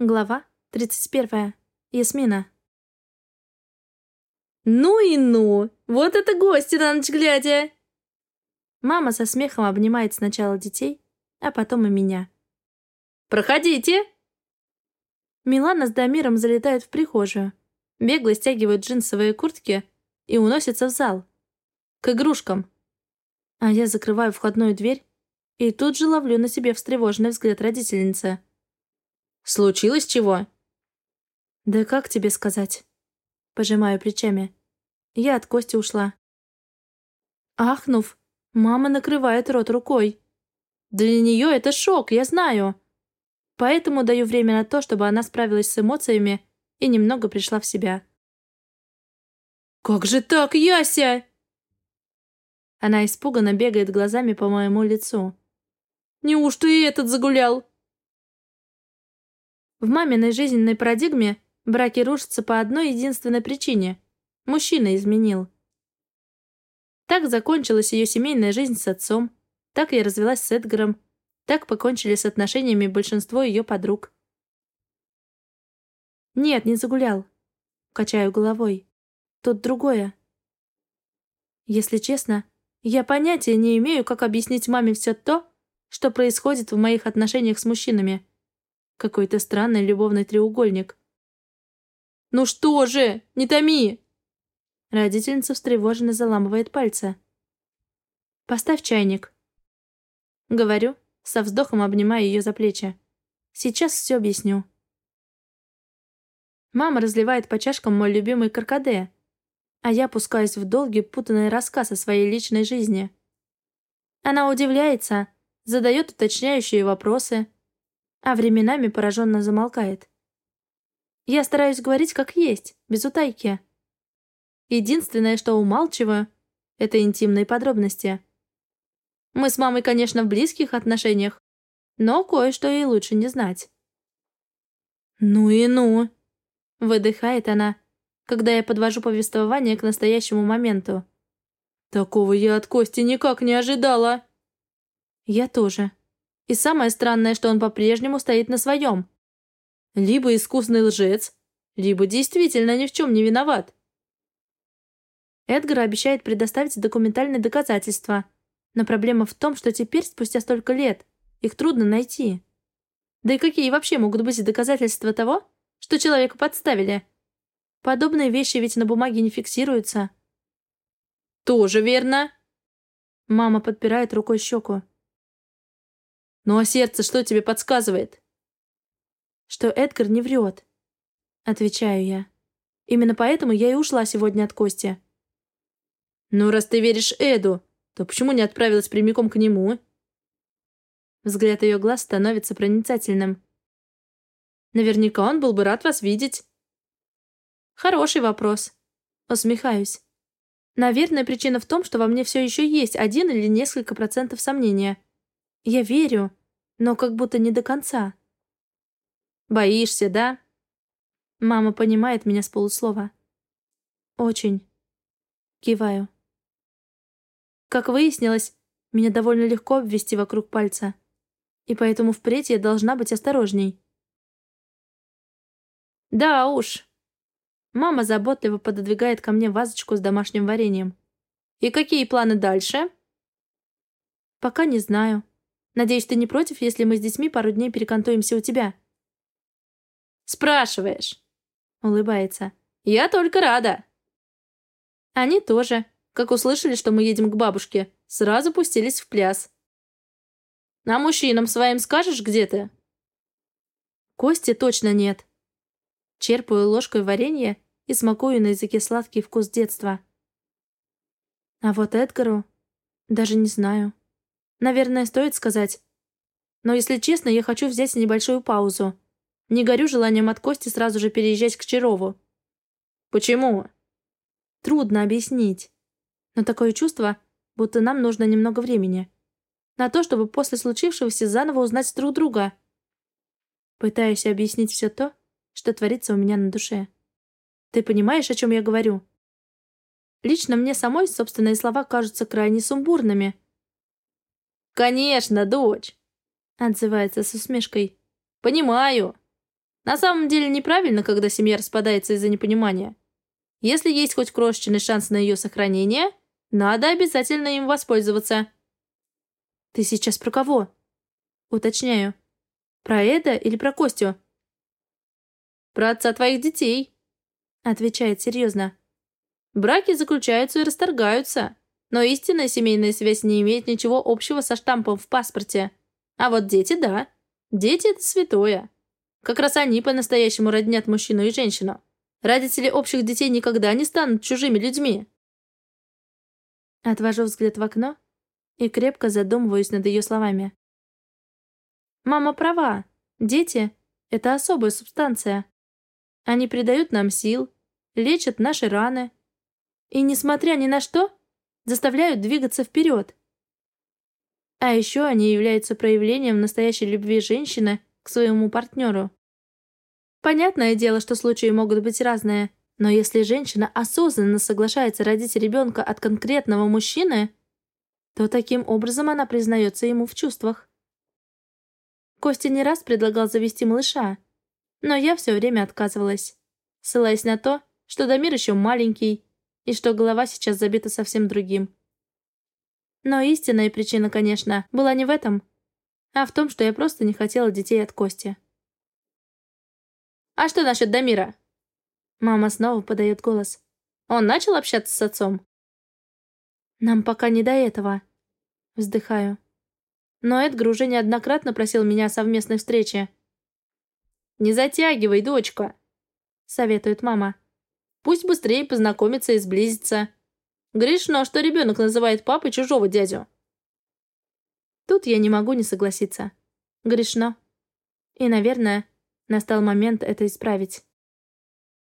Глава 31. Ясмина. «Ну и ну! Вот это гости на ночь глядя!» Мама со смехом обнимает сначала детей, а потом и меня. «Проходите!» Милана с Дамиром залетают в прихожую, бегло стягивают джинсовые куртки и уносятся в зал. К игрушкам. А я закрываю входную дверь и тут же ловлю на себе встревоженный взгляд родительницы. Случилось чего?» «Да как тебе сказать?» Пожимаю плечами. Я от Кости ушла. Ахнув, мама накрывает рот рукой. Для нее это шок, я знаю. Поэтому даю время на то, чтобы она справилась с эмоциями и немного пришла в себя. «Как же так, Яся?» Она испуганно бегает глазами по моему лицу. «Неужто и этот загулял?» В маминой жизненной парадигме браки рушатся по одной единственной причине – мужчина изменил. Так закончилась ее семейная жизнь с отцом, так я развелась с Эдгаром, так покончили с отношениями большинство ее подруг. «Нет, не загулял», – качаю головой. «Тут другое». Если честно, я понятия не имею, как объяснить маме все то, что происходит в моих отношениях с мужчинами. Какой-то странный любовный треугольник. «Ну что же, не томи!» Родительница встревоженно заламывает пальцы. «Поставь чайник». Говорю, со вздохом обнимая ее за плечи. «Сейчас все объясню». Мама разливает по чашкам мой любимый каркаде, а я пускаюсь в долгий путанный рассказ о своей личной жизни. Она удивляется, задает уточняющие вопросы, а временами пораженно замолкает. Я стараюсь говорить как есть, без утайки. Единственное, что умалчиваю, это интимные подробности. Мы с мамой, конечно, в близких отношениях, но кое-что ей лучше не знать. «Ну и ну!» — выдыхает она, когда я подвожу повествование к настоящему моменту. «Такого я от Кости никак не ожидала!» «Я тоже», и самое странное, что он по-прежнему стоит на своем. Либо искусный лжец, либо действительно ни в чем не виноват. Эдгар обещает предоставить документальные доказательства, но проблема в том, что теперь, спустя столько лет, их трудно найти. Да и какие вообще могут быть доказательства того, что человека подставили? Подобные вещи ведь на бумаге не фиксируются. Тоже верно. Мама подпирает рукой щеку. Ну а сердце что тебе подсказывает? Что Эдгар не врет. Отвечаю я. Именно поэтому я и ушла сегодня от Кости. Ну, раз ты веришь Эду, то почему не отправилась прямиком к нему? Взгляд ее глаз становится проницательным. Наверняка он был бы рад вас видеть. Хороший вопрос. Усмехаюсь. Наверное, причина в том, что во мне все еще есть один или несколько процентов сомнения. Я верю, но как будто не до конца. Боишься, да? Мама понимает меня с полуслова. Очень. Киваю. Как выяснилось, меня довольно легко обвести вокруг пальца. И поэтому впредь я должна быть осторожней. Да уж. Мама заботливо пододвигает ко мне вазочку с домашним вареньем. И какие планы дальше? Пока не знаю. Надеюсь, ты не против, если мы с детьми пару дней перекантуемся у тебя?» «Спрашиваешь?» — улыбается. «Я только рада». Они тоже, как услышали, что мы едем к бабушке, сразу пустились в пляс. «А мужчинам своим скажешь, где ты?» Кости точно нет. Черпаю ложкой варенье и смакую на языке сладкий вкус детства. А вот Эдгару даже не знаю. Наверное, стоит сказать. Но если честно, я хочу взять небольшую паузу. Не горю желанием от Кости сразу же переезжать к Чарову. Почему? Трудно объяснить. Но такое чувство, будто нам нужно немного времени. На то, чтобы после случившегося заново узнать друг друга. Пытаюсь объяснить все то, что творится у меня на душе. Ты понимаешь, о чем я говорю? Лично мне самой собственные слова кажутся крайне сумбурными. «Конечно, дочь!» Отзывается с усмешкой. «Понимаю. На самом деле неправильно, когда семья распадается из-за непонимания. Если есть хоть крошечный шанс на ее сохранение, надо обязательно им воспользоваться. Ты сейчас про кого? Уточняю. Про Эда или про Костю? Про отца твоих детей. Отвечает серьезно. Браки заключаются и расторгаются, но истинная семейная связь не имеет ничего общего со штампом в паспорте. А вот дети – да. Дети – это святое. Как раз они по-настоящему роднят мужчину и женщину. Родители общих детей никогда не станут чужими людьми. Отвожу взгляд в окно и крепко задумываюсь над ее словами. Мама права. Дети — это особая субстанция. Они придают нам сил, лечат наши раны и, несмотря ни на что, заставляют двигаться вперед. А еще они являются проявлением настоящей любви женщины к своему партнеру. Понятное дело, что случаи могут быть разные, но если женщина осознанно соглашается родить ребенка от конкретного мужчины, то таким образом она признается ему в чувствах. Костя не раз предлагал завести малыша, но я все время отказывалась, ссылаясь на то, что Дамир еще маленький и что голова сейчас забита совсем другим. Но истинная причина, конечно, была не в этом, а в том, что я просто не хотела детей от Кости. «А что насчет Дамира?» Мама снова подает голос. «Он начал общаться с отцом?» «Нам пока не до этого». Вздыхаю. Но Эдгар уже неоднократно просил меня о совместной встрече. «Не затягивай, дочка», — советует мама. «Пусть быстрее познакомится и сблизится. Грешно, что ребенок называет папой чужого дядю». Тут я не могу не согласиться. Грешно. И, наверное, Настал момент это исправить.